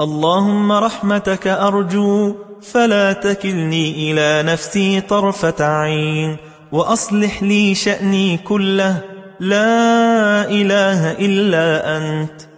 اللهم رحمتك أرجو فلا تكلني إلى نفسي طرفة عين وأصلح لي شأني كله لا إله إلا أنت.